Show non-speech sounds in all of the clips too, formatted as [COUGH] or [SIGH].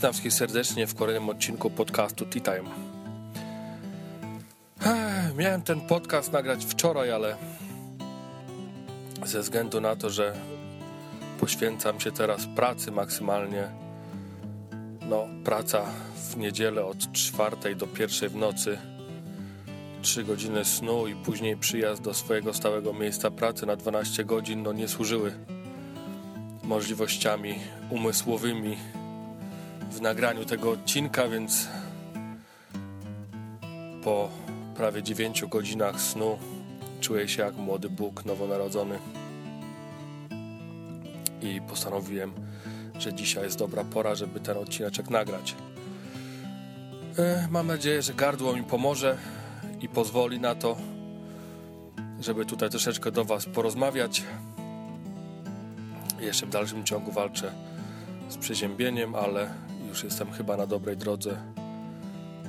Witam wszystkich serdecznie w kolejnym odcinku podcastu Tea Time. Miałem ten podcast nagrać wczoraj, ale ze względu na to, że poświęcam się teraz pracy maksymalnie, no praca w niedzielę od czwartej do pierwszej w nocy, trzy godziny snu i później przyjazd do swojego stałego miejsca pracy na 12 godzin, no nie służyły możliwościami umysłowymi w nagraniu tego odcinka, więc po prawie 9 godzinach snu czuję się jak młody Bóg nowonarodzony i postanowiłem, że dzisiaj jest dobra pora, żeby ten odcineczek nagrać. E, mam nadzieję, że gardło mi pomoże i pozwoli na to, żeby tutaj troszeczkę do Was porozmawiać. Jeszcze w dalszym ciągu walczę z przeziębieniem, ale już jestem chyba na dobrej drodze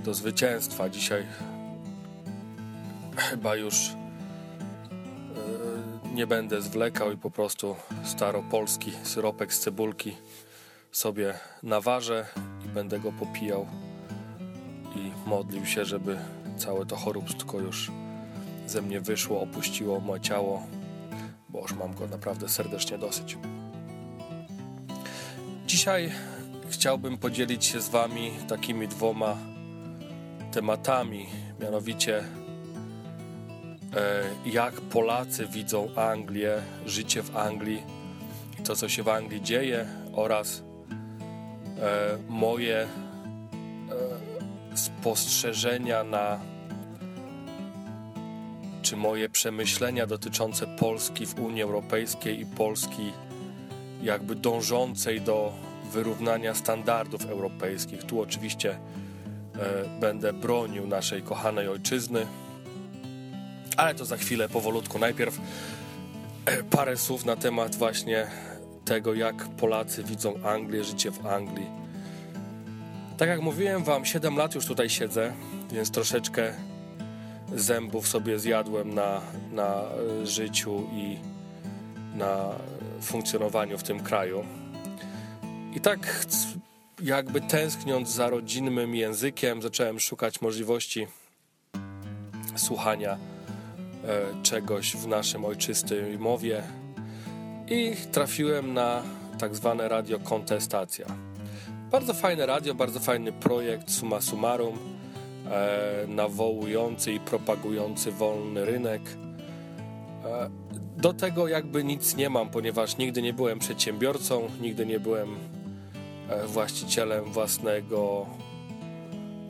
do zwycięstwa. Dzisiaj chyba już yy, nie będę zwlekał i po prostu staropolski syropek z cebulki sobie naważę i będę go popijał i modlił się, żeby całe to choróbstwo już ze mnie wyszło, opuściło moje ciało, bo już mam go naprawdę serdecznie dosyć. Dzisiaj chciałbym podzielić się z Wami takimi dwoma tematami, mianowicie e, jak Polacy widzą Anglię, życie w Anglii, to co się w Anglii dzieje oraz e, moje e, spostrzeżenia na czy moje przemyślenia dotyczące Polski w Unii Europejskiej i Polski jakby dążącej do wyrównania standardów europejskich. Tu oczywiście e, będę bronił naszej kochanej ojczyzny, ale to za chwilę, powolutku. Najpierw e, parę słów na temat właśnie tego, jak Polacy widzą Anglię, życie w Anglii. Tak jak mówiłem wam, 7 lat już tutaj siedzę, więc troszeczkę zębów sobie zjadłem na, na e, życiu i na funkcjonowaniu w tym kraju. I tak jakby tęskniąc za rodzinnym językiem, zacząłem szukać możliwości słuchania e, czegoś w naszym ojczystej mowie i trafiłem na tak zwane radio Kontestacja. Bardzo fajne radio, bardzo fajny projekt summa summarum, e, nawołujący i propagujący wolny rynek. E, do tego jakby nic nie mam, ponieważ nigdy nie byłem przedsiębiorcą, nigdy nie byłem właścicielem własnego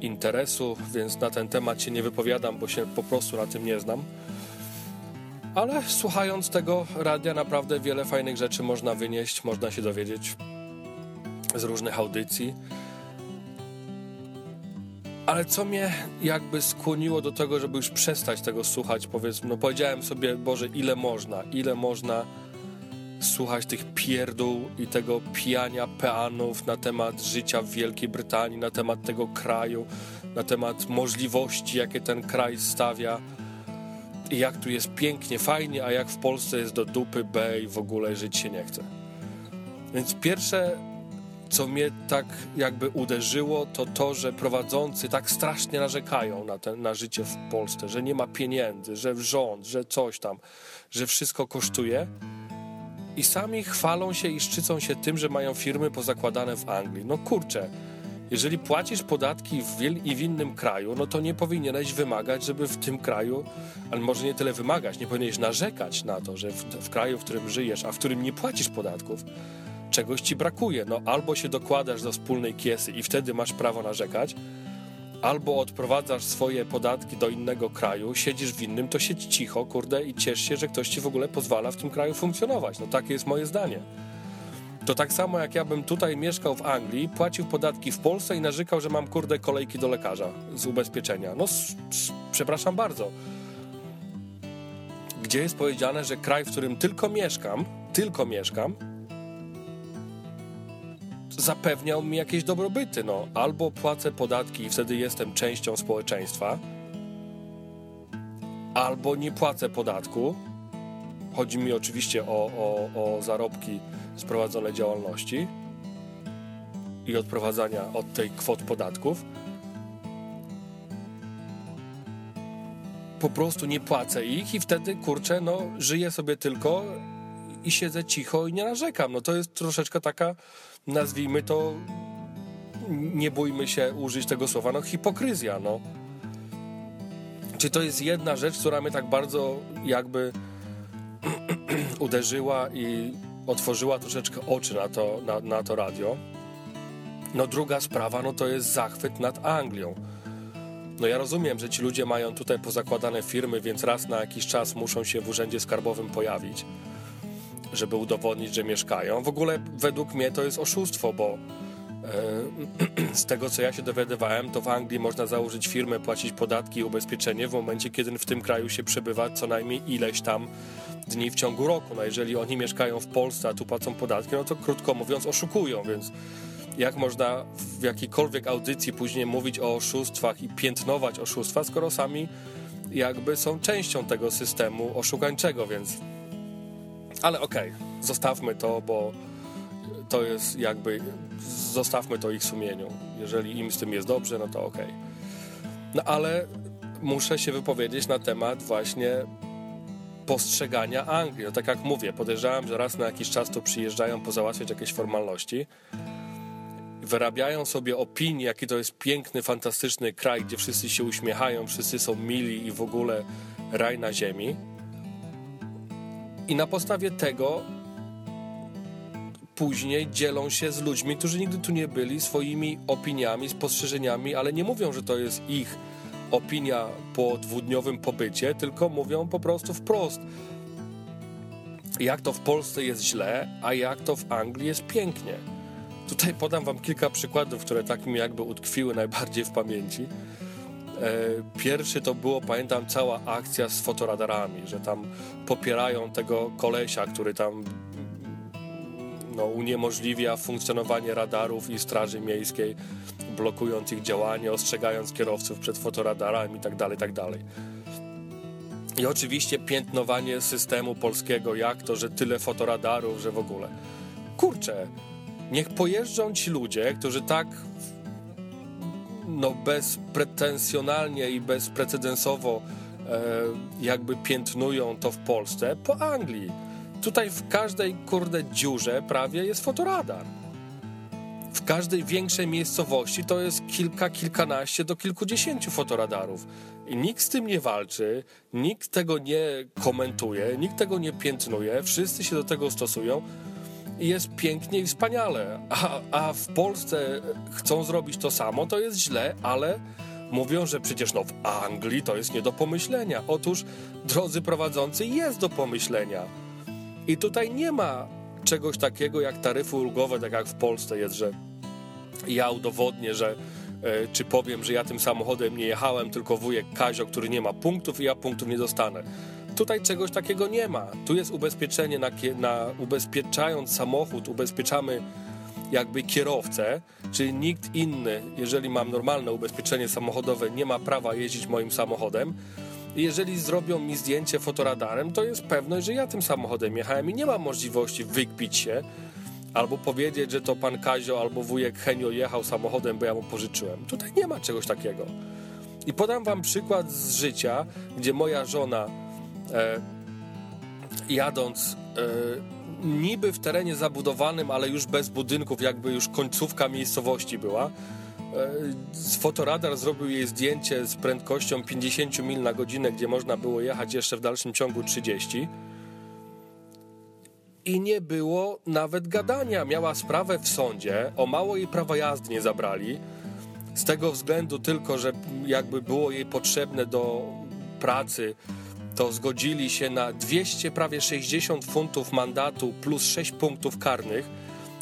interesu, więc na ten temat się nie wypowiadam, bo się po prostu na tym nie znam. Ale słuchając tego radia, naprawdę wiele fajnych rzeczy można wynieść, można się dowiedzieć z różnych audycji. Ale co mnie jakby skłoniło do tego, żeby już przestać tego słuchać, powiedzmy, no powiedziałem sobie, Boże, ile można, ile można słuchać tych pierdół i tego pijania peanów na temat życia w Wielkiej Brytanii, na temat tego kraju, na temat możliwości, jakie ten kraj stawia i jak tu jest pięknie, fajnie, a jak w Polsce jest do dupy B i w ogóle żyć się nie chce. Więc pierwsze, co mnie tak jakby uderzyło, to to, że prowadzący tak strasznie narzekają na, ten, na życie w Polsce, że nie ma pieniędzy, że rząd, że coś tam, że wszystko kosztuje i sami chwalą się i szczycą się tym, że mają firmy pozakładane w Anglii. No kurczę, jeżeli płacisz podatki w i w innym kraju, no to nie powinieneś wymagać, żeby w tym kraju, ale może nie tyle wymagać, nie powinieneś narzekać na to, że w, w kraju, w którym żyjesz, a w którym nie płacisz podatków, czegoś ci brakuje. No albo się dokładasz do wspólnej kiesy i wtedy masz prawo narzekać, albo odprowadzasz swoje podatki do innego kraju, siedzisz w innym, to siedź cicho, kurde, i ciesz się, że ktoś ci w ogóle pozwala w tym kraju funkcjonować. No takie jest moje zdanie. To tak samo jak ja bym tutaj mieszkał w Anglii, płacił podatki w Polsce i narzekał, że mam kurde kolejki do lekarza z ubezpieczenia. No, przepraszam bardzo. Gdzie jest powiedziane, że kraj, w którym tylko mieszkam, tylko mieszkam, zapewniał mi jakieś dobrobyty. No. Albo płacę podatki i wtedy jestem częścią społeczeństwa, albo nie płacę podatku. Chodzi mi oczywiście o, o, o zarobki z prowadzonej działalności. i odprowadzania od tej kwot podatków. Po prostu nie płacę ich i wtedy, kurczę, no żyję sobie tylko i siedzę cicho i nie narzekam. No to jest troszeczkę taka, nazwijmy to, nie bójmy się użyć tego słowa, no hipokryzja, no. Czy to jest jedna rzecz, która mnie tak bardzo jakby [CLEARS THROAT] uderzyła i otworzyła troszeczkę oczy na to, na, na to radio? No druga sprawa, no to jest zachwyt nad Anglią. No ja rozumiem, że ci ludzie mają tutaj pozakładane firmy, więc raz na jakiś czas muszą się w urzędzie skarbowym pojawić, żeby udowodnić, że mieszkają. W ogóle według mnie to jest oszustwo, bo e, [CLEARS THROAT] z tego co ja się dowiadywałem, to w Anglii można założyć firmę, płacić podatki i ubezpieczenie w momencie, kiedy w tym kraju się przebywa co najmniej ileś tam dni w ciągu roku. No jeżeli oni mieszkają w Polsce, a tu płacą podatki, no to krótko mówiąc oszukują, więc jak można w jakiejkolwiek audycji później mówić o oszustwach i piętnować oszustwa, skoro sami jakby są częścią tego systemu oszukańczego, więc. Ale okej, okay, zostawmy to, bo to jest jakby. Zostawmy to ich sumieniu. Jeżeli im z tym jest dobrze, no to okej. Okay. No ale muszę się wypowiedzieć na temat właśnie postrzegania Anglii. No tak jak mówię, podejrzewam, że raz na jakiś czas tu przyjeżdżają pozałatwiać jakieś formalności wyrabiają sobie opinię, jaki to jest piękny, fantastyczny kraj, gdzie wszyscy się uśmiechają, wszyscy są mili i w ogóle raj na ziemi. I na podstawie tego później dzielą się z ludźmi, którzy nigdy tu nie byli, swoimi opiniami, spostrzeżeniami, ale nie mówią, że to jest ich opinia po dwudniowym pobycie, tylko mówią po prostu wprost, jak to w Polsce jest źle, a jak to w Anglii jest pięknie. Tutaj podam wam kilka przykładów, które tak mi jakby utkwiły najbardziej w pamięci. E, pierwszy to było, pamiętam, cała akcja z fotoradarami, że tam popierają tego kolesia, który tam no, uniemożliwia funkcjonowanie radarów i straży miejskiej, blokując ich działanie, ostrzegając kierowców przed fotoradarami itd., tak itd. Tak I oczywiście piętnowanie systemu polskiego, jak to, że tyle fotoradarów, że w ogóle. Kurczę, Niech pojeżdżą ci ludzie, którzy tak no bezpretensjonalnie i bezprecedensowo e, jakby piętnują to w Polsce po Anglii. Tutaj w każdej kurde dziurze prawie jest fotoradar. W każdej większej miejscowości to jest kilka, kilkanaście do kilkudziesięciu fotoradarów. I nikt z tym nie walczy, nikt tego nie komentuje, nikt tego nie piętnuje, wszyscy się do tego stosują jest pięknie i wspaniale. A, a w Polsce chcą zrobić to samo, to jest źle, ale mówią, że przecież no w Anglii to jest nie do pomyślenia. Otóż, drodzy prowadzący, jest do pomyślenia. I tutaj nie ma czegoś takiego jak taryfy ulgowe, tak jak w Polsce jest, że ja udowodnię, że e, czy powiem, że ja tym samochodem nie jechałem, tylko wujek Kazio, który nie ma punktów i ja punktów nie dostanę. Tutaj czegoś takiego nie ma. Tu jest ubezpieczenie na, na ubezpieczając samochód, ubezpieczamy jakby kierowcę, czyli nikt inny, jeżeli mam normalne ubezpieczenie samochodowe, nie ma prawa jeździć moim samochodem. Jeżeli zrobią mi zdjęcie fotoradarem, to jest pewność, że ja tym samochodem jechałem i nie mam możliwości wykpić się albo powiedzieć, że to pan Kazio albo wujek Henio jechał samochodem, bo ja mu pożyczyłem. Tutaj nie ma czegoś takiego. I podam wam przykład z życia, gdzie moja żona jadąc e, niby w terenie zabudowanym, ale już bez budynków, jakby już końcówka miejscowości była. E, fotoradar zrobił jej zdjęcie z prędkością 50 mil na godzinę, gdzie można było jechać jeszcze w dalszym ciągu 30. I nie było nawet gadania. Miała sprawę w sądzie, o mało jej prawa jazdy nie zabrali. Z tego względu tylko, że jakby było jej potrzebne do pracy to zgodzili się na 200, prawie 60 funtów mandatu plus 6 punktów karnych,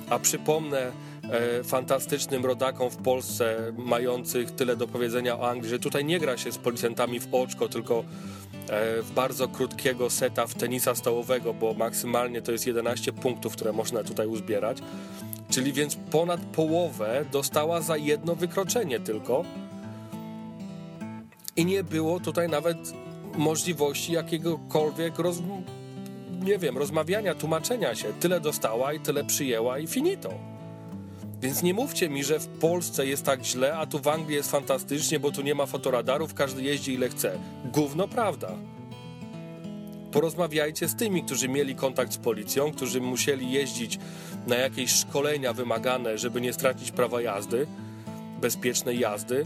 a przypomnę e, fantastycznym rodakom w Polsce, mających tyle do powiedzenia o Anglii, że tutaj nie gra się z policjantami w oczko, tylko e, w bardzo krótkiego seta w tenisa stołowego, bo maksymalnie to jest 11 punktów, które można tutaj uzbierać. Czyli więc ponad połowę dostała za jedno wykroczenie tylko. I nie było tutaj nawet możliwości jakiegokolwiek roz, nie wiem, rozmawiania, tłumaczenia się. Tyle dostała i tyle przyjęła i finito. Więc nie mówcie mi, że w Polsce jest tak źle, a tu w Anglii jest fantastycznie, bo tu nie ma fotoradarów, każdy jeździ ile chce. Gówno prawda. Porozmawiajcie z tymi, którzy mieli kontakt z policją, którzy musieli jeździć na jakieś szkolenia wymagane, żeby nie stracić prawa jazdy, bezpiecznej jazdy,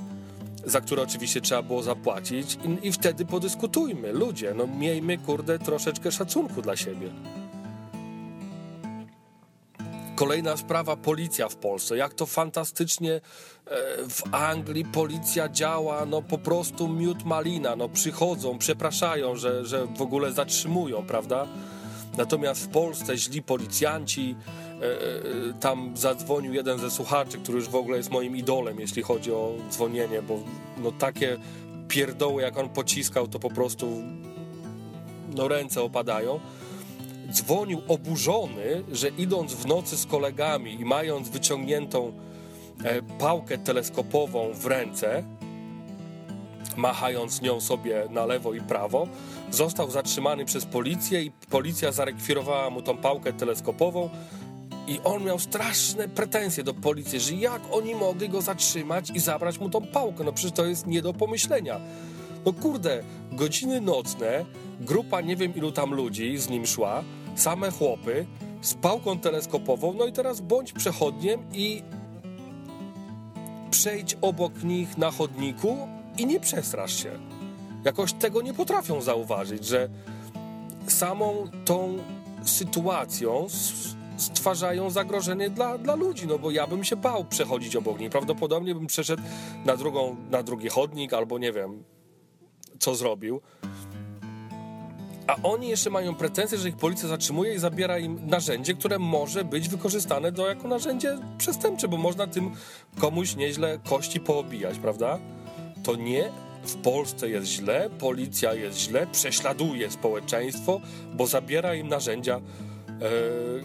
za które oczywiście trzeba było zapłacić i, i wtedy podyskutujmy. Ludzie, no miejmy, kurde, troszeczkę szacunku dla siebie. Kolejna sprawa, policja w Polsce. Jak to fantastycznie e, w Anglii policja działa, no po prostu miód malina. No przychodzą, przepraszają, że, że w ogóle zatrzymują, prawda? Natomiast w Polsce źli policjanci, e, e, tam zadzwonił jeden ze słuchaczy, który już w ogóle jest moim idolem, jeśli chodzi o dzwonienie, bo no takie pierdoły, jak on pociskał, to po prostu no ręce opadają. Dzwonił oburzony, że idąc w nocy z kolegami i mając wyciągniętą e, pałkę teleskopową w ręce, machając nią sobie na lewo i prawo, został zatrzymany przez policję i policja zarekwirowała mu tą pałkę teleskopową i on miał straszne pretensje do policji, że jak oni mogli go zatrzymać i zabrać mu tą pałkę, no przecież to jest nie do pomyślenia. No kurde, godziny nocne, grupa nie wiem ilu tam ludzi z nim szła, same chłopy z pałką teleskopową, no i teraz bądź przechodniem i przejdź obok nich na chodniku i nie przestrasz się. Jakoś tego nie potrafią zauważyć, że samą tą sytuacją stwarzają zagrożenie dla, dla ludzi, no bo ja bym się bał przechodzić obok nich. Prawdopodobnie bym przeszedł na, drugą, na drugi chodnik albo nie wiem, co zrobił. A oni jeszcze mają pretensje, że ich policja zatrzymuje i zabiera im narzędzie, które może być wykorzystane do, jako narzędzie przestępcze, bo można tym komuś nieźle kości poobijać, prawda? To nie w Polsce jest źle, policja jest źle, prześladuje społeczeństwo, bo zabiera im narzędzia, e,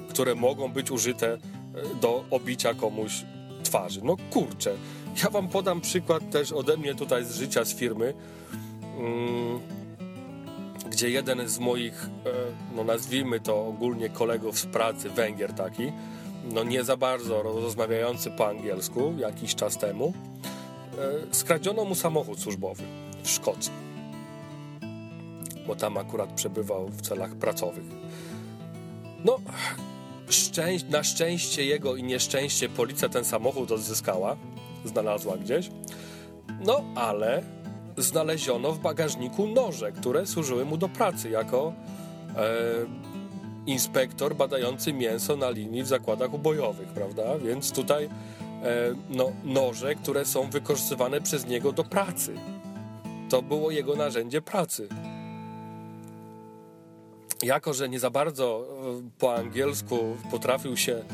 które mogą być użyte e, do obicia komuś twarzy. No kurczę, ja wam podam przykład też ode mnie tutaj z życia, z firmy. Mm gdzie jeden z moich, e, no nazwijmy to ogólnie kolegów z pracy, Węgier taki, no nie za bardzo rozmawiający po angielsku jakiś czas temu, skradziono mu samochód służbowy w Szkocji, bo tam akurat przebywał w celach pracowych. No, szczęś na szczęście jego i nieszczęście policja ten samochód odzyskała, znalazła gdzieś, no ale znaleziono w bagażniku noże, które służyły mu do pracy jako e, inspektor badający mięso na linii w zakładach ubojowych, prawda? Więc tutaj e, no, noże, które są wykorzystywane przez niego do pracy. To było jego narzędzie pracy. Jako, że nie za bardzo e, po angielsku potrafił się e,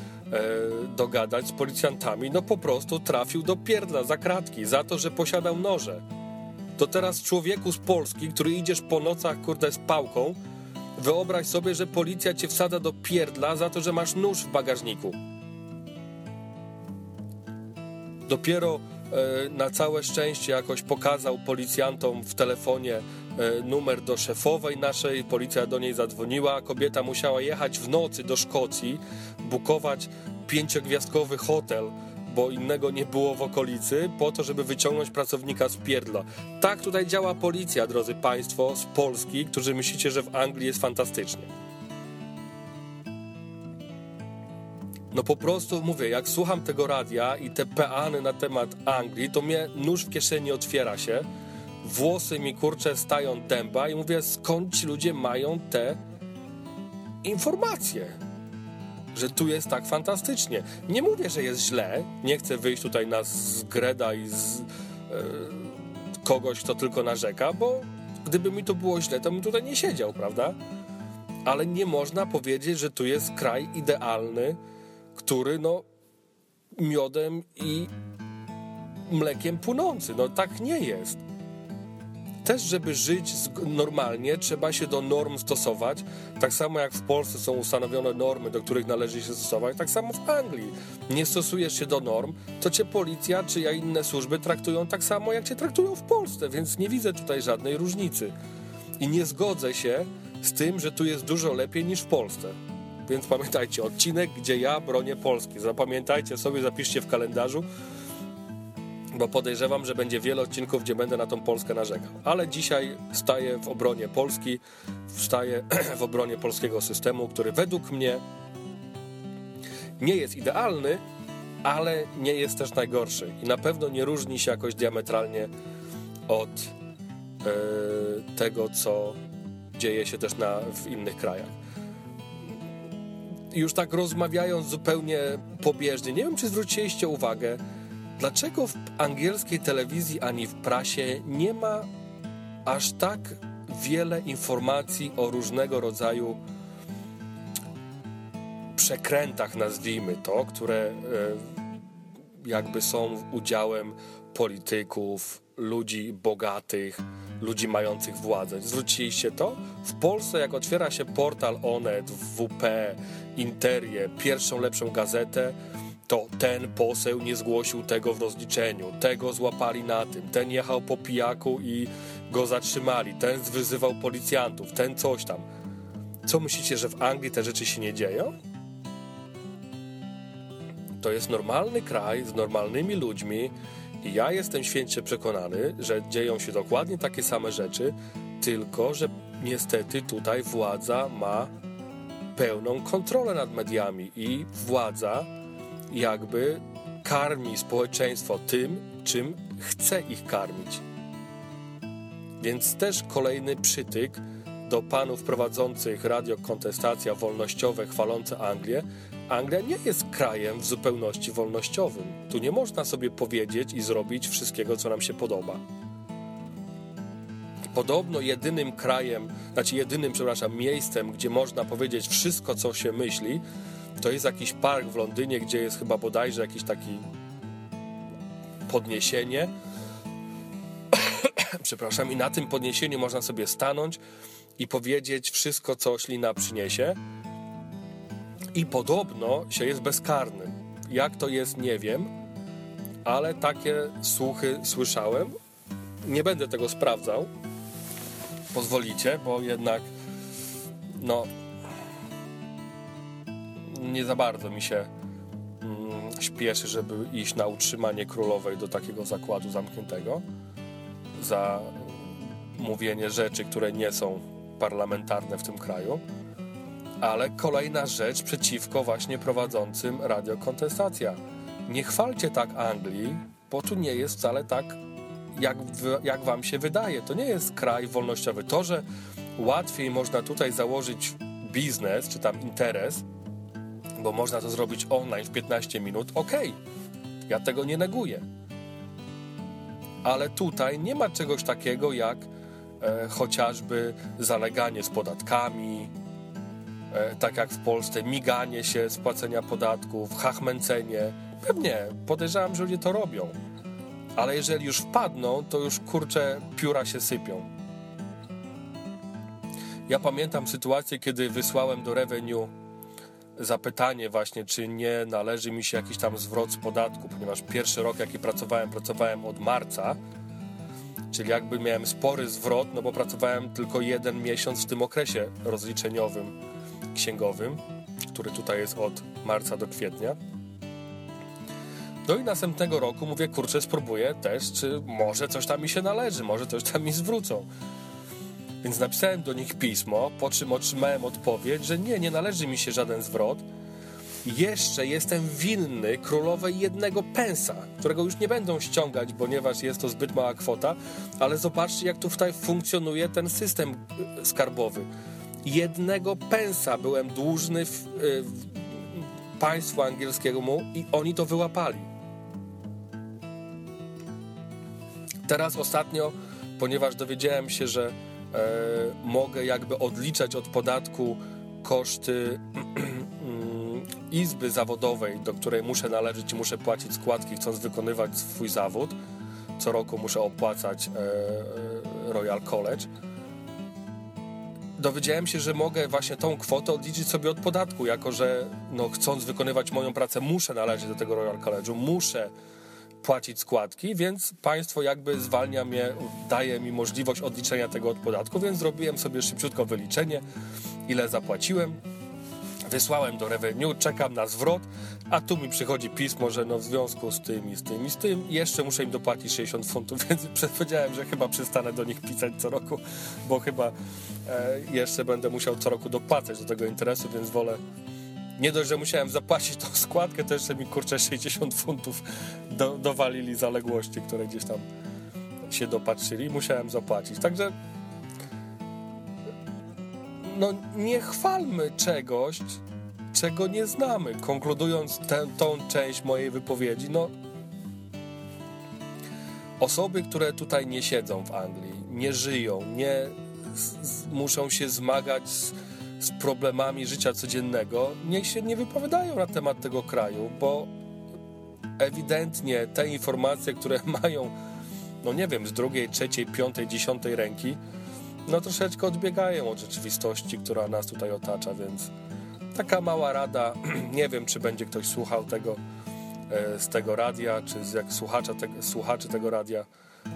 dogadać z policjantami, no po prostu trafił do pierdla za kratki za to, że posiadał noże to teraz człowieku z Polski, który idziesz po nocach, kurde, z pałką, wyobraź sobie, że policja cię wsadza do pierdla za to, że masz nóż w bagażniku. Dopiero e, na całe szczęście jakoś pokazał policjantom w telefonie e, numer do szefowej naszej, policja do niej zadzwoniła, kobieta musiała jechać w nocy do Szkocji, bukować pięciogwiazdkowy hotel, bo innego nie było w okolicy, po to, żeby wyciągnąć pracownika z pierdla. Tak tutaj działa policja, drodzy Państwo, z Polski, którzy myślicie, że w Anglii jest fantastycznie. No po prostu mówię, jak słucham tego radia i te peany na temat Anglii, to mnie nóż w kieszeni otwiera się, włosy mi kurcze stają dęba i mówię, skąd ci ludzie mają te informacje? że tu jest tak fantastycznie. Nie mówię, że jest źle, nie chcę wyjść tutaj na zgreda i z e, kogoś, kto tylko narzeka, bo gdyby mi to było źle, to bym tutaj nie siedział, prawda? Ale nie można powiedzieć, że tu jest kraj idealny, który no miodem i mlekiem płynący. No tak nie jest też, żeby żyć normalnie, trzeba się do norm stosować. Tak samo jak w Polsce są ustanowione normy, do których należy się stosować, tak samo w Anglii. Nie stosujesz się do norm, to cię policja czy ja inne służby traktują tak samo, jak cię traktują w Polsce, więc nie widzę tutaj żadnej różnicy. I nie zgodzę się z tym, że tu jest dużo lepiej niż w Polsce. Więc pamiętajcie, odcinek, gdzie ja bronię Polski. Zapamiętajcie sobie, zapiszcie w kalendarzu, bo podejrzewam, że będzie wiele odcinków, gdzie będę na tą Polskę narzekał. Ale dzisiaj staję w obronie Polski, staję [CLEARS THROAT] w obronie polskiego systemu, który według mnie nie jest idealny, ale nie jest też najgorszy i na pewno nie różni się jakoś diametralnie od e, tego, co dzieje się też na, w innych krajach. Już tak rozmawiając zupełnie pobieżnie, nie wiem, czy zwróciliście uwagę, dlaczego w angielskiej telewizji ani w prasie nie ma aż tak wiele informacji o różnego rodzaju przekrętach, nazwijmy to, które e, jakby są udziałem polityków, ludzi bogatych, ludzi mających władzę. Zwróciliście to? W Polsce, jak otwiera się portal Onet, WP, Interię, pierwszą lepszą gazetę, to ten poseł nie zgłosił tego w rozliczeniu, tego złapali na tym, ten jechał po pijaku i go zatrzymali, ten wyzywał policjantów, ten coś tam. Co myślicie, że w Anglii te rzeczy się nie dzieją? To jest normalny kraj z normalnymi ludźmi i ja jestem święcie przekonany, że dzieją się dokładnie takie same rzeczy, tylko że niestety tutaj władza ma pełną kontrolę nad mediami i władza jakby karmi społeczeństwo tym, czym chce ich karmić. Więc też kolejny przytyk do panów prowadzących radio kontestacja wolnościowe chwalące Anglię, Anglia nie jest krajem w zupełności wolnościowym. Tu nie można sobie powiedzieć i zrobić wszystkiego, co nam się podoba. Podobno jedynym krajem, znaczy jedynym, przepraszam, miejscem, gdzie można powiedzieć wszystko, co się myśli, to jest jakiś park w Londynie, gdzie jest chyba bodajże jakiś taki podniesienie. [COUGHS] przepraszam, i na tym podniesieniu można sobie stanąć i powiedzieć wszystko, co ślina przyniesie i podobno się jest bezkarnym. Jak to jest, nie wiem, ale takie słuchy słyszałem. Nie będę tego sprawdzał. Pozwolicie, bo jednak no nie za bardzo mi się mm, śpieszy, żeby iść na utrzymanie królowej do takiego zakładu zamkniętego za mówienie rzeczy, które nie są parlamentarne w tym kraju ale kolejna rzecz przeciwko właśnie prowadzącym radiokontestacja. Nie chwalcie tak Anglii, bo tu nie jest wcale tak, jak, jak wam się wydaje. To nie jest kraj wolnościowy. To, że łatwiej można tutaj założyć biznes, czy tam interes, bo można to zrobić online w 15 minut, okej, okay. ja tego nie neguję. Ale tutaj nie ma czegoś takiego jak e, chociażby zaleganie z podatkami, tak jak w Polsce, miganie się z płacenia podatków, hachmęcenie. Pewnie, podejrzewam, że ludzie to robią. Ale jeżeli już wpadną, to już kurcze pióra się sypią. Ja pamiętam sytuację, kiedy wysłałem do revenue zapytanie właśnie, czy nie należy mi się jakiś tam zwrot z podatku, ponieważ pierwszy rok, jaki pracowałem, pracowałem od marca, czyli jakby miałem spory zwrot, no bo pracowałem tylko jeden miesiąc w tym okresie rozliczeniowym księgowym, który tutaj jest od marca do kwietnia. No i następnego roku mówię, kurczę, spróbuję też, czy może coś tam mi się należy, może coś tam mi zwrócą. Więc napisałem do nich pismo, po czym otrzymałem odpowiedź, że nie, nie należy mi się żaden zwrot. Jeszcze jestem winny królowej jednego pensa, którego już nie będą ściągać, ponieważ jest to zbyt mała kwota, ale zobaczcie, jak tutaj funkcjonuje ten system skarbowy jednego pensa byłem dłużny w, y, w państwu angielskiemu i oni to wyłapali. Teraz ostatnio, ponieważ dowiedziałem się, że e, mogę jakby odliczać od podatku koszty [CLEARS THROAT] izby zawodowej, do której muszę należeć i muszę płacić składki, chcąc wykonywać swój zawód. Co roku muszę opłacać e, e Royal College dowiedziałem się, że mogę właśnie tą kwotę odliczyć sobie od podatku, jako że no, chcąc wykonywać moją pracę, muszę należeć do tego Royal College'u, muszę płacić składki, więc państwo jakby zwalnia mnie, daje mi możliwość odliczenia tego od podatku, więc zrobiłem sobie szybciutko wyliczenie, ile zapłaciłem. Wysłałem do revenue, czekam na zwrot, a tu mi przychodzi pismo, że no w związku z tym i z tym i z tym jeszcze muszę im dopłacić 60 funtów, [LAUGHS] więc powiedziałem, że chyba przestanę do nich pisać co roku, bo chyba e, jeszcze będę musiał co roku dopłacać do tego interesu, więc wolę nie dość, że musiałem zapłacić tą składkę, to jeszcze mi kurczę 60 funtów do, dowalili zaległości, które gdzieś tam się dopatrzyli, musiałem zapłacić. Także no nie chwalmy czegoś, czego nie znamy. Konkludując tę, tą część mojej wypowiedzi, no osoby, które tutaj nie siedzą w Anglii, nie żyją, nie muszą się zmagać z, z problemami życia codziennego, niech się nie wypowiadają na temat tego kraju, bo ewidentnie te informacje, które [LAUGHS] mają, no nie wiem, z drugiej, trzeciej, piątej, dziesiątej ręki, no troszeczkę odbiegają od rzeczywistości, która nas tutaj otacza, więc taka mała rada, [CLEARS THROAT] nie wiem, czy będzie ktoś słuchał tego e, z tego radia, czy z jak słuchacza te, słuchaczy tego radia.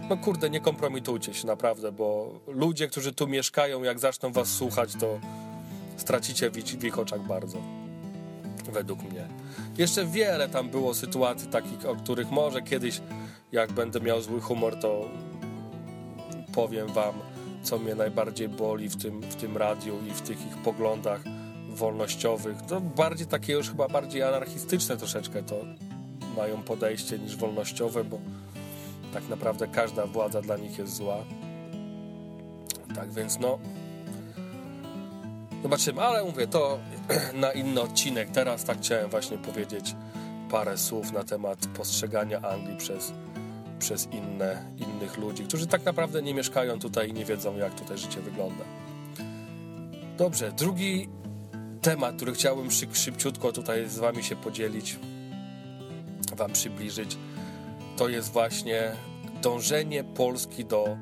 No kurde, nie kompromitujcie się naprawdę, bo ludzie, którzy tu mieszkają, jak zaczną was słuchać, to stracicie w, ich oczach bardzo. Według mnie. Jeszcze wiele tam było sytuacji takich, o których może kiedyś, jak będę miał zły humor, to powiem wam co mnie najbardziej boli w tym, w tym radiu i w tych ich poglądach wolnościowych. To bardziej takie już chyba bardziej anarchistyczne troszeczkę to mają podejście niż wolnościowe, bo tak naprawdę każda władza dla nich jest zła. Tak więc no zobaczymy, ale mówię to [CLEARS THROAT] na inny odcinek. Teraz tak chciałem właśnie powiedzieć parę słów na temat postrzegania Anglii przez przez inne, innych ludzi, którzy tak naprawdę nie mieszkają tutaj i nie wiedzą, jak tutaj życie wygląda. Dobrze, drugi temat, który chciałbym szyb, szybciutko tutaj z Wami się podzielić, Wam przybliżyć, to jest właśnie dążenie Polski do e,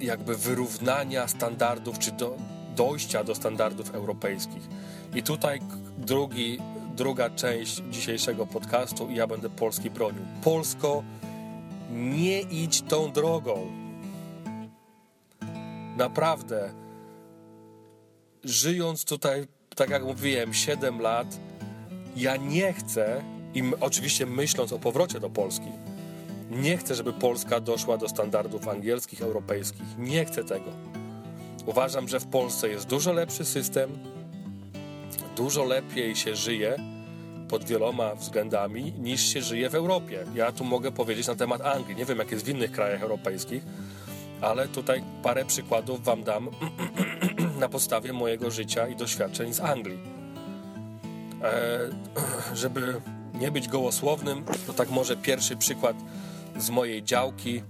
jakby wyrównania standardów, czy do dojścia do standardów europejskich. I tutaj drugi druga część dzisiejszego podcastu i ja będę Polski bronił. Polsko, nie idź tą drogą. Naprawdę. Żyjąc tutaj, tak jak mówiłem, 7 lat, ja nie chcę, i oczywiście myśląc o powrocie do Polski, nie chcę, żeby Polska doszła do standardów angielskich, europejskich. Nie chcę tego. Uważam, że w Polsce jest dużo lepszy system, dużo lepiej się żyje pod wieloma względami niż się żyje w Europie. Ja tu mogę powiedzieć na temat Anglii. Nie wiem, jak jest w innych krajach europejskich, ale tutaj parę przykładów Wam dam [CLEARS THROAT] na podstawie mojego życia i doświadczeń z Anglii. E, [CLEARS THROAT] żeby nie być gołosłownym, to tak może pierwszy przykład z mojej działki e,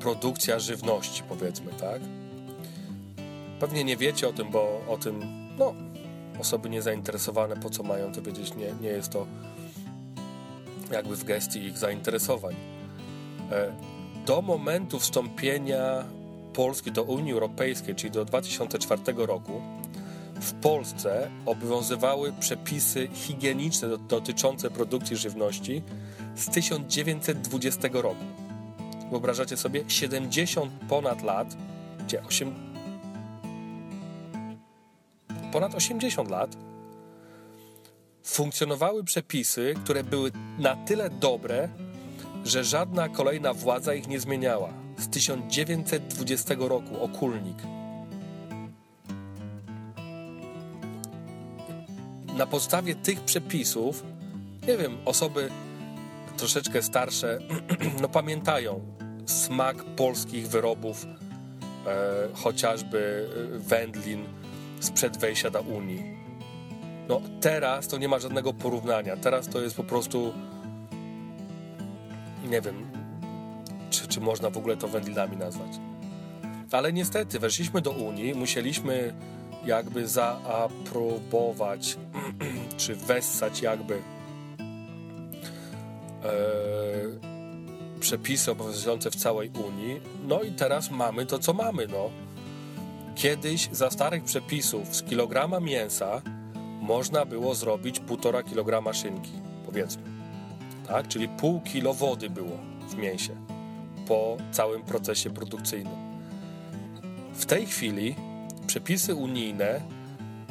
produkcja żywności, powiedzmy, tak? Pewnie nie wiecie o tym, bo o tym, no, osoby niezainteresowane, po co mają to wiedzieć, nie, nie jest to jakby w gestii ich zainteresowań. E, do momentu wstąpienia Polski do Unii Europejskiej, czyli do 2004 roku, w Polsce obowiązywały przepisy higieniczne dotyczące produkcji żywności z 1920 roku. Wyobrażacie sobie 70 ponad lat, gdzie 8, ponad 80 lat funkcjonowały przepisy, które były na tyle dobre, że żadna kolejna władza ich nie zmieniała. Z 1920 roku okulnik. Na podstawie tych przepisów, nie wiem, osoby troszeczkę starsze, [CLEARS THROAT] no pamiętają smak polskich wyrobów, e, chociażby e, wędlin, sprzed wejścia do Unii. No teraz to nie ma żadnego porównania. Teraz to jest po prostu nie wiem, czy, czy można w ogóle to wędlinami nazwać. Ale niestety weszliśmy do Unii, musieliśmy jakby zaaprobować, [CLEARS THROAT] czy wessać jakby e, przepisy obowiązujące w całej Unii. No i teraz mamy to, co mamy, no. Kiedyś za starych przepisów z kilograma mięsa można było zrobić półtora kilograma szynki, powiedzmy. Tak? Czyli pół kilo wody było w mięsie po całym procesie produkcyjnym. W tej chwili przepisy unijne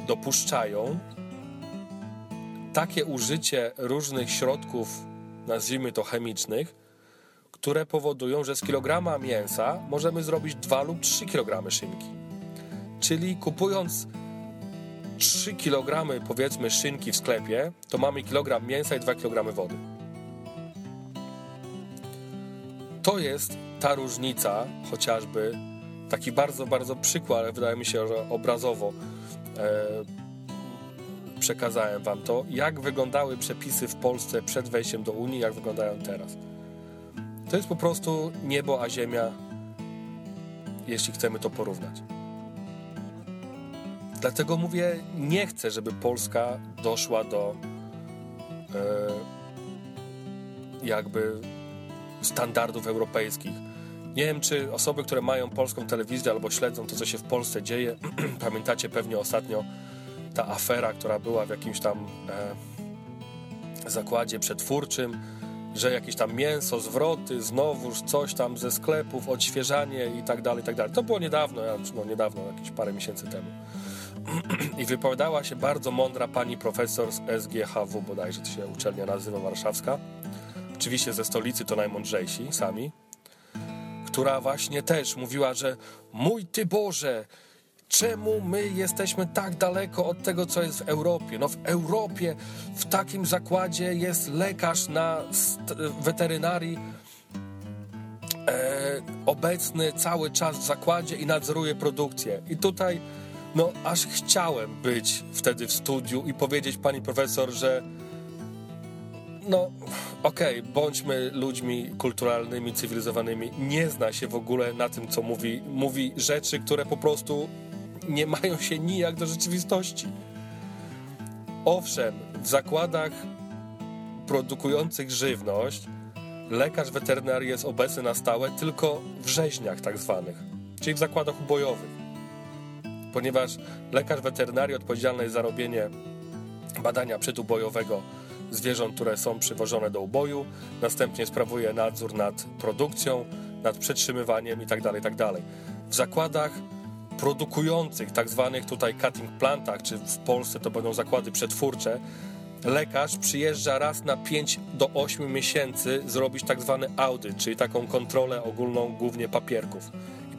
dopuszczają takie użycie różnych środków, nazwijmy to chemicznych, które powodują, że z kilograma mięsa możemy zrobić 2 lub 3 kg szynki. Czyli kupując 3 kg powiedzmy szynki w sklepie, to mamy kilogram mięsa i 2 kg wody. To jest ta różnica, chociażby taki bardzo, bardzo przykład, ale wydaje mi się, że obrazowo e, przekazałem Wam to, jak wyglądały przepisy w Polsce przed wejściem do Unii, jak wyglądają teraz. To jest po prostu niebo a ziemia, jeśli chcemy to porównać. Dlatego mówię, nie chcę, żeby Polska doszła do e, jakby standardów europejskich. Nie wiem, czy osoby, które mają polską telewizję albo śledzą to, co się w Polsce dzieje, [CLEARS THROAT] pamiętacie pewnie ostatnio ta afera, która była w jakimś tam e, zakładzie przetwórczym, że jakieś tam mięso, zwroty, znowuż coś tam ze sklepów, odświeżanie i tak dalej, tak dalej. To było niedawno, no niedawno, jakieś parę miesięcy temu. [CLEARS THROAT] I wypowiadała się bardzo mądra pani profesor z SGHW, bodajże to się uczelnia nazywa warszawska. Oczywiście ze stolicy to najmądrzejsi sami, która właśnie też mówiła, że mój Ty Boże, czemu my jesteśmy tak daleko od tego, co jest w Europie? No w Europie w takim zakładzie jest lekarz na weterynarii e, obecny cały czas w zakładzie i nadzoruje produkcję. I tutaj no aż chciałem być wtedy w studiu i powiedzieć pani profesor, że no okej, okay, bądźmy ludźmi kulturalnymi, cywilizowanymi. Nie zna się w ogóle na tym, co mówi. Mówi rzeczy, które po prostu nie mają się nijak do rzeczywistości. Owszem, w zakładach produkujących żywność lekarz weterynarii jest obecny na stałe tylko w rzeźniach tak zwanych, czyli w zakładach ubojowych. Ponieważ lekarz weterynarii odpowiedzialny jest za robienie badania przedubojowego zwierząt, które są przywożone do uboju, następnie sprawuje nadzór nad produkcją, nad przetrzymywaniem itd. Tak itd. Tak w zakładach produkujących, tak zwanych tutaj cutting plantach, czy w Polsce to będą zakłady przetwórcze, lekarz przyjeżdża raz na 5 do 8 miesięcy zrobić tak zwany audyt, czyli taką kontrolę ogólną głównie papierków.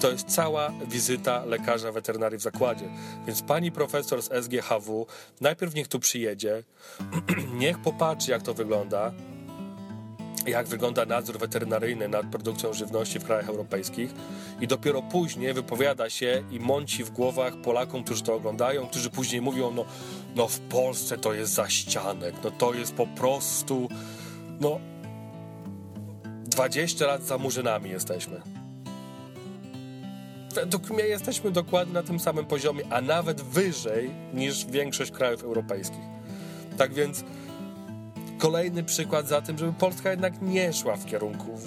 To jest cała wizyta lekarza weterynarii w zakładzie. Więc pani profesor z SGHW najpierw niech tu przyjedzie, [CLEARS THROAT] niech popatrzy jak to wygląda, jak wygląda nadzór weterynaryjny nad produkcją żywności w krajach europejskich i dopiero później wypowiada się i mąci w głowach Polakom, którzy to oglądają, którzy później mówią, no, no w Polsce to jest zaścianek, no to jest po prostu, no 20 lat za murzynami jesteśmy. Według mnie jesteśmy dokładnie na tym samym poziomie, a nawet wyżej niż większość krajów europejskich. Tak więc kolejny przykład za tym, żeby Polska jednak nie szła w kierunku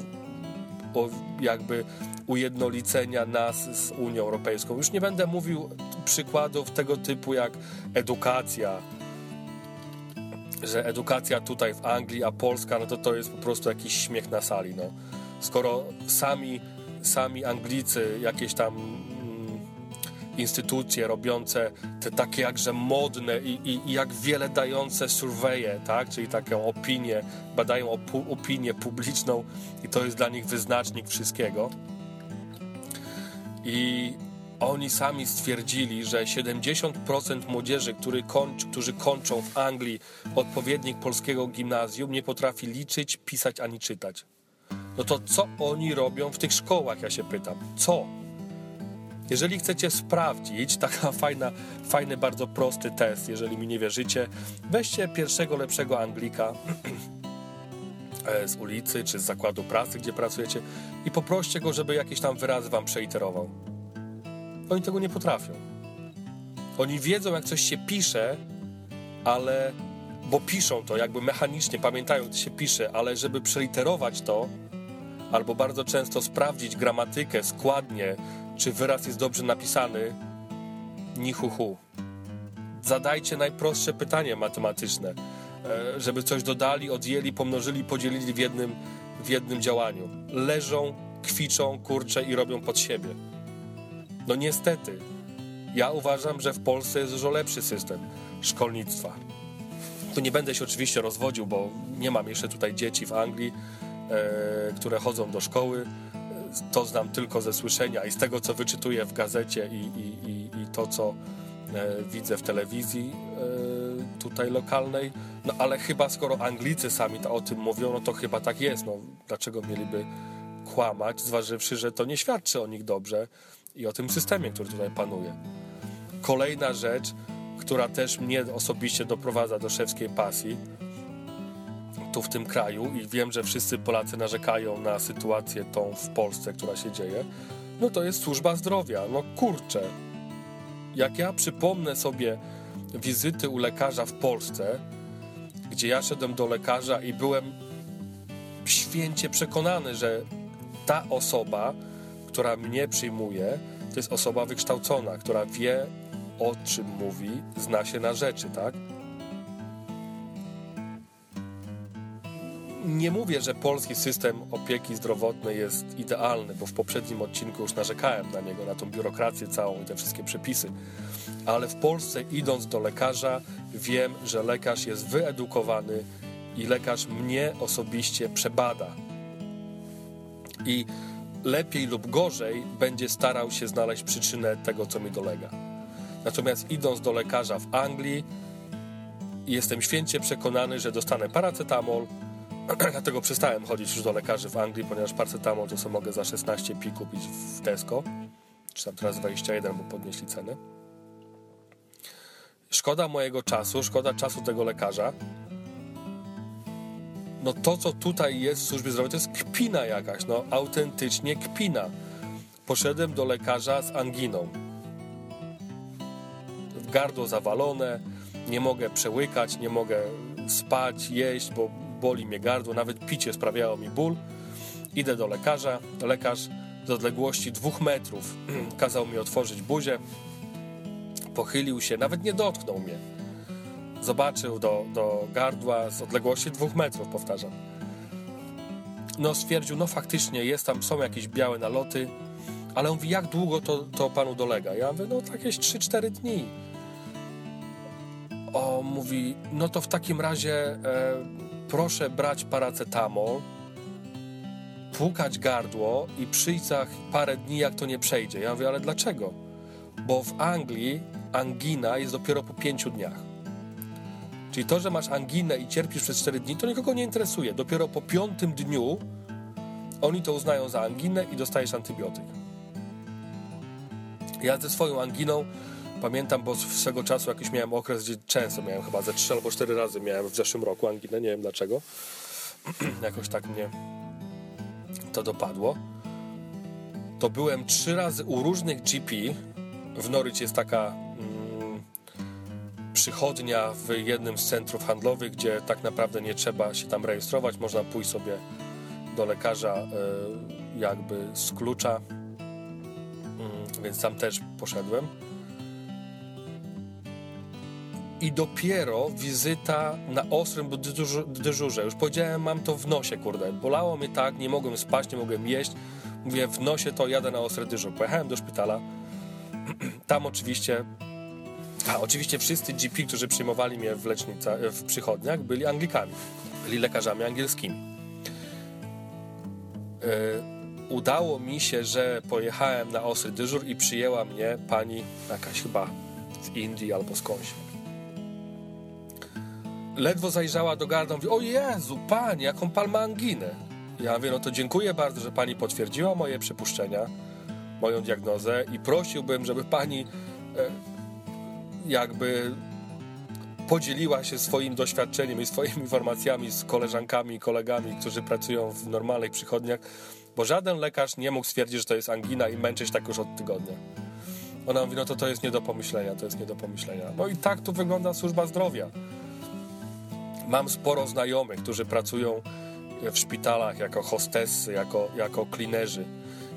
jakby ujednolicenia nas z Unią Europejską. Już nie będę mówił przykładów tego typu jak edukacja, że edukacja tutaj w Anglii, a Polska, no to to jest po prostu jakiś śmiech na sali. No. Skoro sami, sami Anglicy jakieś tam instytucje robiące te takie jakże modne i, i, i jak wiele dające surveje, tak? czyli taką opinię, badają opu, opinię publiczną i to jest dla nich wyznacznik wszystkiego. I oni sami stwierdzili, że 70% młodzieży, który którzy kończą w Anglii odpowiednik polskiego gimnazjum, nie potrafi liczyć, pisać ani czytać. No to co oni robią w tych szkołach, ja się pytam? Co? Jeżeli chcecie sprawdzić, [LAUGHS] taka fajna, fajny, bardzo prosty test, jeżeli mi nie wierzycie, weźcie pierwszego lepszego Anglika [CLEARS THROAT] e, z ulicy czy z zakładu pracy, gdzie pracujecie i poproście go, żeby jakieś tam wyrazy wam przeiterował. Oni tego nie potrafią. Oni wiedzą, jak coś się pisze, ale bo piszą to jakby mechanicznie, pamiętają, co się pisze, ale żeby przeliterować to, albo bardzo często sprawdzić gramatykę składnie, czy wyraz jest dobrze napisany, ni hu. Zadajcie najprostsze pytanie matematyczne, e, żeby coś dodali, odjęli, pomnożyli, podzielili w jednym, w jednym działaniu. Leżą, kwiczą, kurczę i robią pod siebie. No niestety, Ja uważam, że w Polsce jest dużo lepszy system szkolnictwa. Tu nie będę się oczywiście rozwodził, bo nie mam jeszcze tutaj dzieci w Anglii, które chodzą do szkoły. To znam tylko ze słyszenia i z tego, co wyczytuję w gazecie i, i, i, i to, co e, widzę w telewizji e, tutaj lokalnej. No ale chyba skoro Anglicy sami o tym mówią, no to chyba tak jest. No, dlaczego mieliby kłamać, zważywszy, że to nie świadczy o nich dobrze i o tym systemie, który tutaj panuje. Kolejna rzecz, która też mnie osobiście doprowadza do szewskiej pasji w tym kraju i wiem, że wszyscy Polacy narzekają na sytuację tą w Polsce, która się dzieje, no to jest służba zdrowia. No kurczę, jak ja przypomnę sobie wizyty u lekarza w Polsce, gdzie ja szedłem do lekarza i byłem święcie przekonany, że ta osoba, która mnie przyjmuje, to jest osoba wykształcona, która wie o czym mówi, zna się na rzeczy, tak? Nie mówię, że polski system opieki zdrowotnej jest idealny, bo w poprzednim odcinku już narzekałem na niego, na tą biurokrację całą i te wszystkie przepisy. Ale w Polsce, idąc do lekarza, wiem, że lekarz jest wyedukowany i lekarz mnie osobiście przebada. I lepiej lub gorzej będzie starał się znaleźć przyczynę tego, co mi dolega. Natomiast idąc do lekarza w Anglii, jestem święcie przekonany, że dostanę paracetamol. [CLEARS THROAT] Dlatego przestałem chodzić już do lekarzy w Anglii, ponieważ paracetamol to co mogę za 16 pi kupić w Tesco. Czy tam teraz 21, bo podnieśli cenę. Szkoda mojego czasu, szkoda czasu tego lekarza. No to, co tutaj jest w służbie zdrowia, to jest kpina jakaś, no autentycznie kpina. Poszedłem do lekarza z anginą gardło zawalone, nie mogę przełykać, nie mogę spać, jeść, bo boli mnie gardło, nawet picie sprawiało mi ból. Idę do lekarza, lekarz z odległości dwóch metrów [CLEARS THROAT] kazał mi otworzyć buzię, pochylił się, nawet nie dotknął mnie. Zobaczył do, do gardła z odległości dwóch metrów, powtarzam. No stwierdził, no faktycznie jest tam, są jakieś białe naloty, ale on mówi, jak długo to, to panu dolega? Ja mówię, no jakieś 3-4 dni o, mówi, no to w takim razie e, proszę brać paracetamol, płukać gardło i przyjść za parę dni, jak to nie przejdzie. Ja mówię, ale dlaczego? Bo w Anglii angina jest dopiero po pięciu dniach. Czyli to, że masz anginę i cierpisz przez 4 dni, to nikogo nie interesuje. Dopiero po piątym dniu oni to uznają za anginę i dostajesz antybiotyk. Ja ze swoją anginą Pamiętam, bo swego czasu jakiś miałem okres, gdzie często miałem chyba ze trzy albo cztery razy miałem w zeszłym roku anginę, nie wiem dlaczego. [CLEARS THROAT] Jakoś tak mnie to dopadło. To byłem trzy razy u różnych GP. W Norwich jest taka mm, przychodnia w jednym z centrów handlowych, gdzie tak naprawdę nie trzeba się tam rejestrować. Można pójść sobie do lekarza y, jakby z klucza. Y, więc tam też poszedłem i dopiero wizyta na ostrym dyżurze. Już powiedziałem, mam to w nosie, kurde. Bolało mnie tak, nie mogłem spać, nie mogłem jeść. Mówię, w nosie to jadę na ostry dyżur. Pojechałem do szpitala. [CLEARS THROAT] Tam oczywiście... A, oczywiście wszyscy GP, którzy przyjmowali mnie w lecznicach, w przychodniach, byli Anglikami. Byli lekarzami angielskimi. Yy, udało mi się, że pojechałem na ostry dyżur i przyjęła mnie pani jakaś chyba z Indii albo skądś ledwo zajrzała do garda, mówi, o Jezu, pani, jaką pan ma anginę. Ja mówię, no to dziękuję bardzo, że pani potwierdziła moje przypuszczenia, moją diagnozę i prosiłbym, żeby pani e, jakby podzieliła się swoim doświadczeniem i swoimi informacjami z koleżankami i kolegami, którzy pracują w normalnych przychodniach, bo żaden lekarz nie mógł stwierdzić, że to jest angina i męczyć tak już od tygodnia. Ona mówi, no to to jest nie do pomyślenia, to jest nie do pomyślenia. No i tak tu wygląda służba zdrowia. Mam sporo znajomych, którzy pracują w szpitalach jako hostessy, jako, jako klinerzy.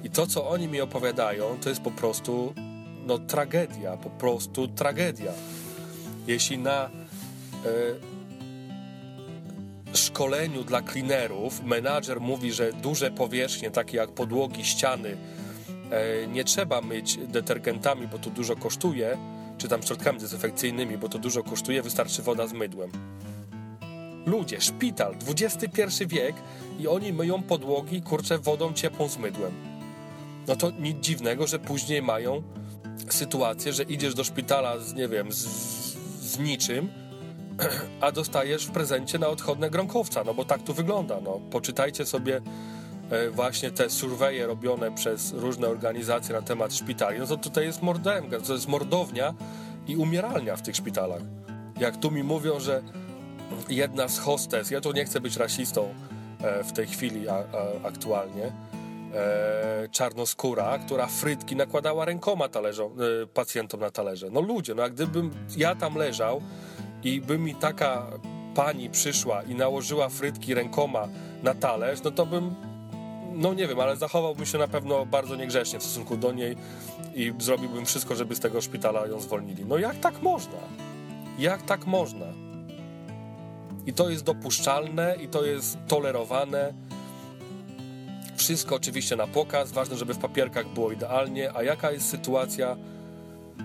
I to, co oni mi opowiadają, to jest po prostu no, tragedia, po prostu tragedia. Jeśli na y, szkoleniu dla klinerów menadżer mówi, że duże powierzchnie, takie jak podłogi, ściany, e, nie trzeba myć detergentami, bo to dużo kosztuje, czy tam środkami dezynfekcyjnymi, bo to dużo kosztuje, wystarczy woda z mydłem. Ludzie, szpital, XXI wiek i oni myją podłogi, kurczę, wodą ciepłą z mydłem. No to nic dziwnego, że później mają sytuację, że idziesz do szpitala z, nie wiem, z, z niczym, [CLEARS THROAT] a dostajesz w prezencie na odchodne gronkowca, no bo tak tu wygląda. No. Poczytajcie sobie e, właśnie te surveje robione przez różne organizacje na temat szpitali, no to tutaj jest mordemga, to jest mordownia i umieralnia w tych szpitalach. Jak tu mi mówią, że jedna z hostes, ja tu nie chcę być rasistą e, w tej chwili aktualnie, e, czarnoskóra, która frytki nakładała rękoma talerzom, e, pacjentom na talerze. No ludzie, no a gdybym ja tam leżał i by mi taka pani przyszła i nałożyła frytki rękoma na talerz, no to bym, no nie wiem, ale zachowałbym się na pewno bardzo niegrzecznie w stosunku do niej i zrobiłbym wszystko, żeby z tego szpitala ją zwolnili. No jak tak można? Jak tak można? I to jest dopuszczalne i to jest tolerowane. Wszystko oczywiście na pokaz, ważne, żeby w papierkach było idealnie. A jaka jest sytuacja?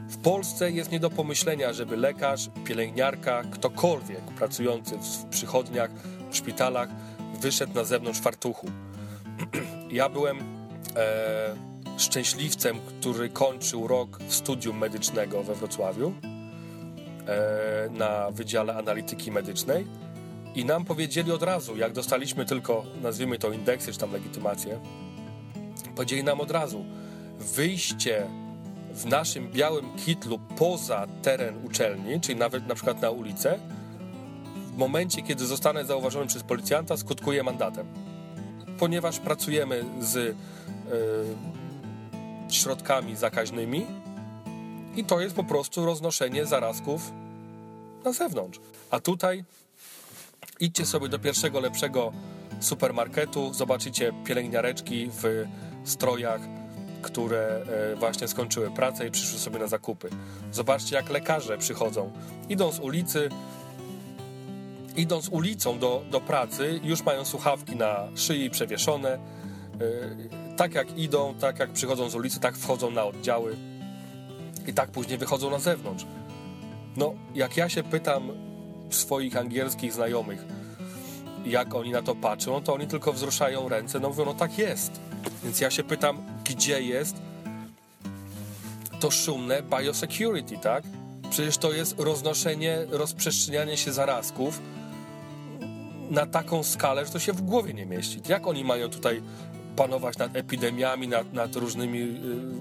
W Polsce jest nie do pomyślenia, żeby lekarz, pielęgniarka, ktokolwiek pracujący w przychodniach, w szpitalach wyszedł na zewnątrz fartuchu. [CLEARS THROAT] ja byłem e, szczęśliwcem, który kończył rok studium medycznego we Wrocławiu e, na Wydziale Analityki Medycznej i nam powiedzieli od razu, jak dostaliśmy tylko, nazwijmy to indeksy czy tam legitymację, powiedzieli nam od razu, wyjście w naszym białym kitlu poza teren uczelni, czyli nawet na przykład na ulicę, w momencie, kiedy zostanę zauważony przez policjanta, skutkuje mandatem. Ponieważ pracujemy z y, środkami zakaźnymi i to jest po prostu roznoszenie zarazków na zewnątrz. A tutaj idźcie sobie do pierwszego lepszego supermarketu, zobaczycie pielęgniareczki w strojach, które e, właśnie skończyły pracę i przyszły sobie na zakupy. Zobaczcie, jak lekarze przychodzą. Idą z ulicy, idąc ulicą do, do pracy, już mają słuchawki na szyi przewieszone. E, tak jak idą, tak jak przychodzą z ulicy, tak wchodzą na oddziały i tak później wychodzą na zewnątrz. No, jak ja się pytam swoich angielskich znajomych, jak oni na to patrzą, to oni tylko wzruszają ręce, no mówią, no tak jest. Więc ja się pytam, gdzie jest to szumne biosecurity, tak? Przecież to jest roznoszenie, rozprzestrzenianie się zarazków na taką skalę, że to się w głowie nie mieści. Jak oni mają tutaj panować nad epidemiami, nad, nad różnymi y,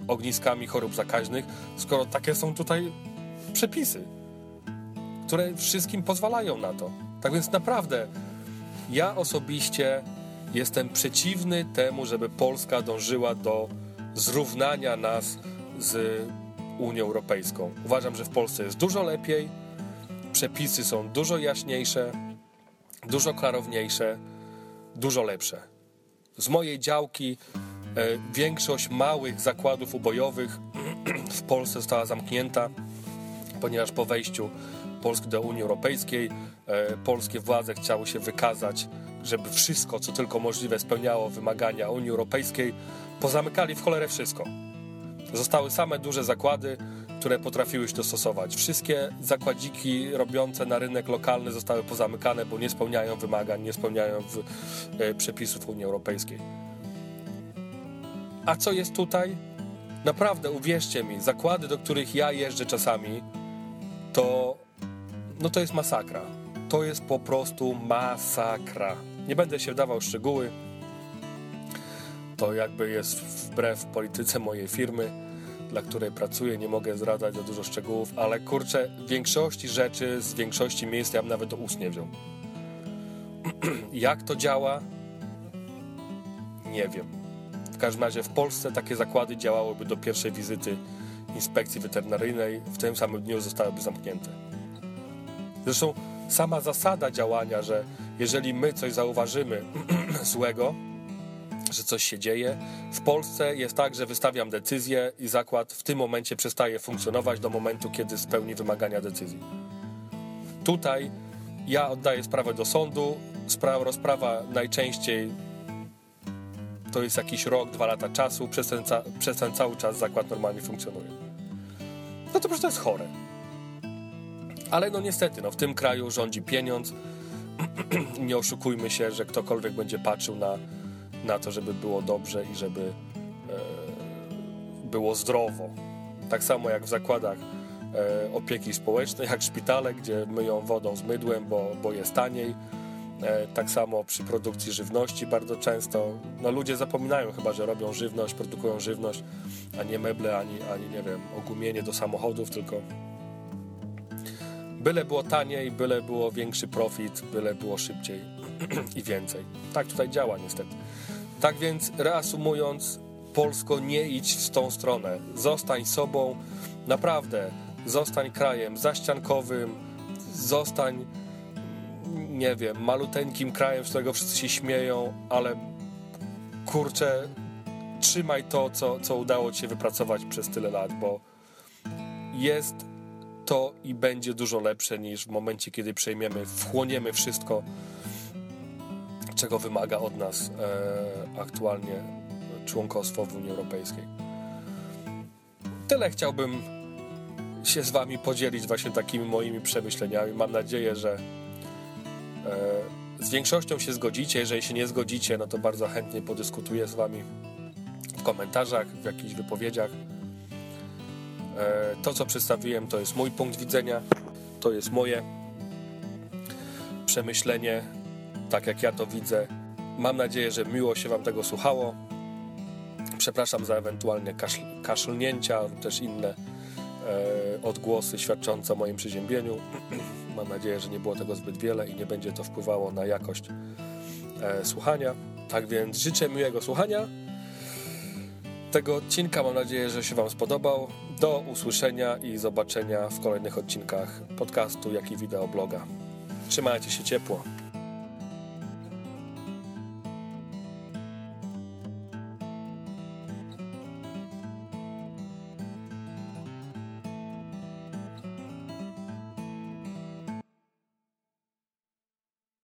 ogniskami chorób zakaźnych, skoro takie są tutaj przepisy, które wszystkim pozwalają na to. Tak więc naprawdę ja osobiście jestem przeciwny temu, żeby Polska dążyła do zrównania nas z Unią Europejską. Uważam, że w Polsce jest dużo lepiej, przepisy są dużo jaśniejsze, dużo klarowniejsze, dużo lepsze. Z mojej działki e, większość małych zakładów ubojowych w Polsce została zamknięta, ponieważ po wejściu Polski do Unii Europejskiej e, polskie władze chciały się wykazać, żeby wszystko, co tylko możliwe, spełniało wymagania Unii Europejskiej. Pozamykali w cholerę wszystko. Zostały same duże zakłady, które potrafiły się dostosować. Wszystkie zakładziki robiące na rynek lokalny zostały pozamykane, bo nie spełniają wymagań, nie spełniają w, e, przepisów Unii Europejskiej. A co jest tutaj? Naprawdę, uwierzcie mi, zakłady, do których ja jeżdżę czasami, to, no to jest masakra. To jest po prostu masakra. Nie będę się wdawał w szczegóły. To jakby jest wbrew polityce mojej firmy dla której pracuję, nie mogę zdradzać za dużo szczegółów, ale kurczę, większości rzeczy z większości miejsc ja bym nawet do ust nie wziął. [CLEARS THROAT] Jak to działa? Nie wiem. W każdym razie w Polsce takie zakłady działałyby do pierwszej wizyty inspekcji weterynaryjnej, w tym samym dniu zostałyby zamknięte. Zresztą sama zasada działania, że jeżeli my coś zauważymy [CLEARS THROAT] złego, że coś się dzieje. W Polsce jest tak, że wystawiam decyzję i zakład w tym momencie przestaje funkcjonować do momentu, kiedy spełni wymagania decyzji. Tutaj ja oddaję sprawę do sądu, sprawa, rozprawa najczęściej to jest jakiś rok, dwa lata czasu, przez ten, przez ten cały czas zakład normalnie funkcjonuje. No to przecież to jest chore. Ale no niestety, no w tym kraju rządzi pieniądz. [CLEARS THROAT] Nie oszukujmy się, że ktokolwiek będzie patrzył na, na to, żeby było dobrze i żeby e, było zdrowo. Tak samo jak w zakładach e, opieki społecznej, jak szpitale, gdzie myją wodą z mydłem, bo, bo jest taniej. E, tak samo przy produkcji żywności bardzo często. No ludzie zapominają chyba, że robią żywność, produkują żywność, a nie meble, ani, ani nie wiem, ogumienie do samochodów, tylko byle było taniej, byle było większy profit, byle było szybciej [CLEARS THROAT] i więcej. Tak tutaj działa niestety. Tak więc reasumując, Polsko nie idź w tą stronę. Zostań sobą, naprawdę. Zostań krajem zaściankowym, zostań nie wiem, maluteńkim krajem, z którego wszyscy się śmieją, ale kurczę, trzymaj to, co, co udało ci się wypracować przez tyle lat, bo jest to i będzie dużo lepsze niż w momencie, kiedy przejmiemy, wchłoniemy wszystko, czego wymaga od nas e, aktualnie członkostwo w Unii Europejskiej. Tyle chciałbym się z Wami podzielić właśnie takimi moimi przemyśleniami. Mam nadzieję, że e, z większością się zgodzicie. Jeżeli się nie zgodzicie, no to bardzo chętnie podyskutuję z Wami w komentarzach, w jakichś wypowiedziach. E, to, co przedstawiłem, to jest mój punkt widzenia, to jest moje przemyślenie, tak jak ja to widzę. Mam nadzieję, że miło się Wam tego słuchało. Przepraszam za ewentualnie kaszel, kaszlnięcia też inne e, odgłosy świadczące o moim przeziębieniu. [CLEARS THROAT] Mam nadzieję, że nie było tego zbyt wiele i nie będzie to wpływało na jakość e, słuchania. Tak więc życzę miłego słuchania tego odcinka. Mam nadzieję, że się Wam spodobał. Do usłyszenia i zobaczenia w kolejnych odcinkach podcastu, jak i wideo bloga. Trzymajcie się ciepło.